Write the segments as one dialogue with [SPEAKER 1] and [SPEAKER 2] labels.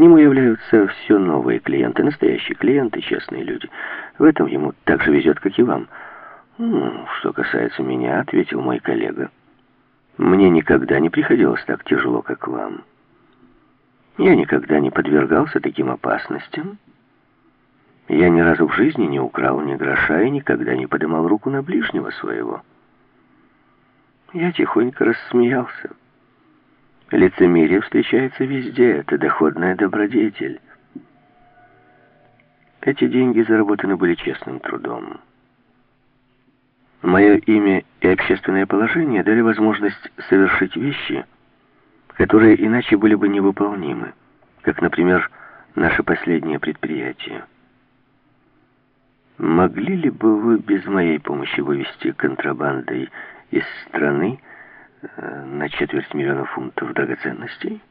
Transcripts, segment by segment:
[SPEAKER 1] нему являются все новые клиенты, настоящие клиенты, честные люди. В этом ему так же везет, как и вам. «Ну, что касается меня», — ответил мой коллега, — «мне никогда не приходилось так тяжело, как вам. Я никогда не подвергался таким опасностям. Я ни разу в жизни не украл ни гроша и никогда не подымал руку на ближнего своего». Я тихонько рассмеялся. Лицемерие встречается везде, это доходная добродетель. Эти деньги заработаны были честным трудом. Мое имя и общественное положение дали возможность совершить вещи, которые иначе были бы невыполнимы, как, например, наше последнее предприятие. Могли ли бы вы без моей помощи вывести контрабандой из страны на четверть миллиона фунтов драгоценностей?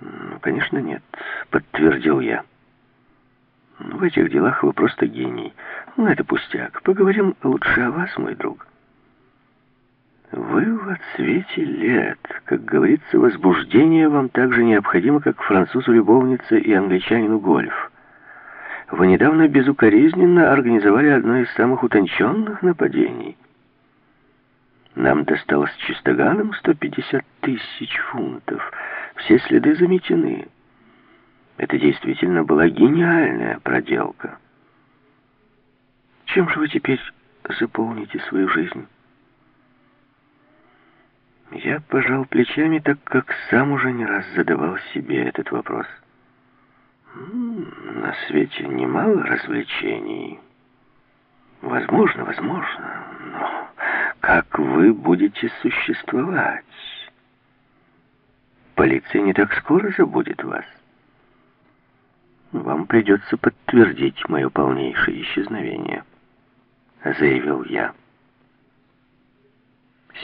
[SPEAKER 1] Ну, конечно, нет, подтвердил я. В этих делах вы просто гений. Ну, это пустяк. Поговорим лучше о вас, мой друг. Вы в отсвете лет. Как говорится, возбуждение вам так же необходимо, как французу любовнице и англичанину гольф. Вы недавно безукоризненно организовали одно из самых утонченных нападений. Нам досталось чистоганом 150 тысяч фунтов. Все следы заметены. Это действительно была гениальная проделка. Чем же вы теперь заполните свою жизнь? Я пожал плечами, так как сам уже не раз задавал себе этот вопрос. На свете немало развлечений. Возможно, возможно, но как вы будете существовать? Полиция не так скоро забудет вас. «Вам придется подтвердить мое полнейшее исчезновение», — заявил я.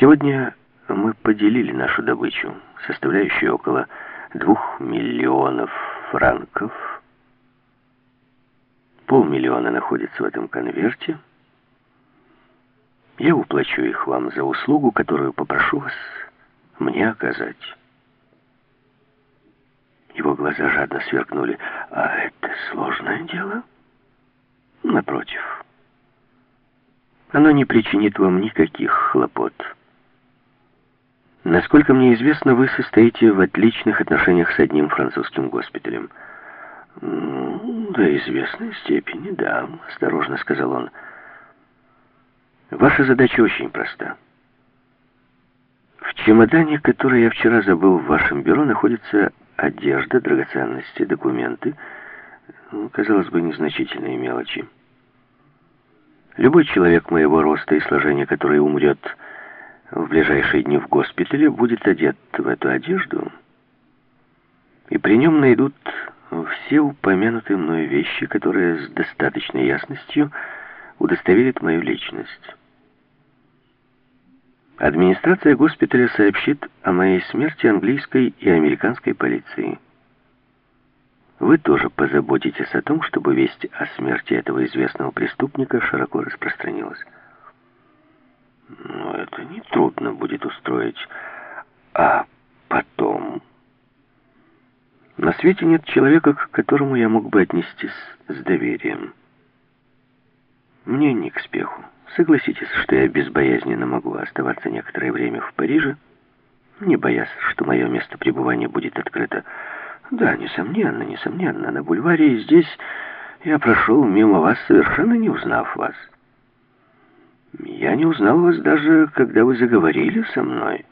[SPEAKER 1] Сегодня мы поделили нашу добычу, составляющую около двух миллионов франков. Полмиллиона находится в этом конверте. Я уплачу их вам за услугу, которую попрошу вас мне оказать. Его глаза жадно сверкнули. «А это сложное дело?» «Напротив. Оно не причинит вам никаких хлопот. Насколько мне известно, вы состоите в отличных отношениях с одним французским госпиталем». «До известной степени, да», — осторожно сказал он. «Ваша задача очень проста». В чемодане, который я вчера забыл в вашем бюро, находится одежда, драгоценности, документы, ну, казалось бы, незначительные мелочи. Любой человек моего роста и сложения, который умрет в ближайшие дни в госпитале, будет одет в эту одежду, и при нем найдут все упомянутые мною вещи, которые с достаточной ясностью удостоверят мою личность. Администрация госпиталя сообщит о моей смерти английской и американской полиции. Вы тоже позаботитесь о том, чтобы весть о смерти этого известного преступника широко распространилась. Но это нетрудно будет устроить. А потом... На свете нет человека, к которому я мог бы отнестись с доверием. Мне не к спеху. Согласитесь, что я безбоязненно могу оставаться некоторое время в Париже, не боясь, что мое место пребывания будет открыто. Да, несомненно, несомненно, на бульваре и здесь я прошел мимо вас, совершенно не узнав вас. Я не узнал вас даже, когда вы заговорили со мной.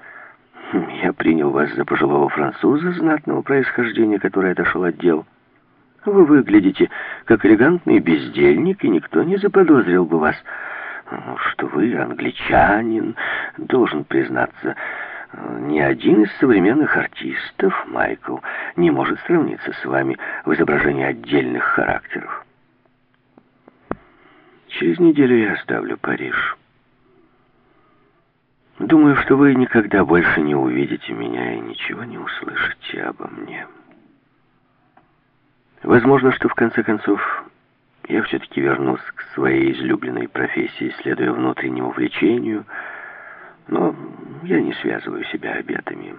[SPEAKER 1] Я принял вас за пожилого француза знатного происхождения, который отошел от дел. Вы выглядите как элегантный бездельник, и никто не заподозрил бы вас что вы, англичанин, должен признаться, ни один из современных артистов, Майкл, не может сравниться с вами в изображении отдельных характеров. Через неделю я оставлю Париж. Думаю, что вы никогда больше не увидите меня и ничего не услышите обо мне. Возможно, что в конце концов я все-таки вернусь к своей излюбленной профессии, следуя внутреннему влечению, но я не связываю себя обетами.